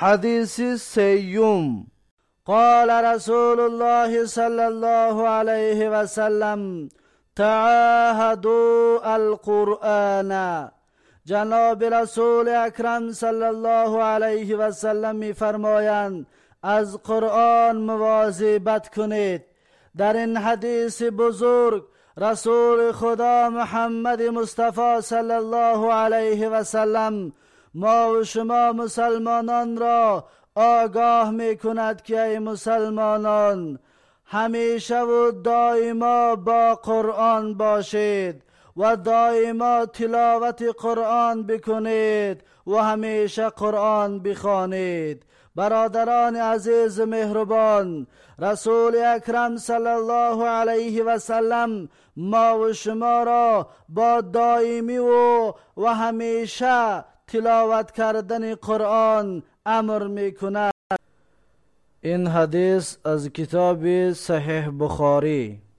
حديث سيوم قال رسول الله صلى الله عليه وسلم تعاهدوا القرآن جناب رسول اکرم صلی الله علیه و سلم میفرمایند از قرآن مواظبت کنید در این حدیث بزرگ رسول خدا محمد مصطفی صلی الله علیه و سلم ما و شما مسلمانان را آگاه می کند که ای مسلمانان همیشه و دائما با قرآن باشید و دائما تلاوت قرآن بکنید و همیشه قرآن بخوانید. برادران عزیز مهربان رسول اکرم صلی الله علیه و سلم ما و شما را با دائمی و و همیشه تلاوت کردن قرآن امر می کند این حدیث از کتاب صحیح بخاری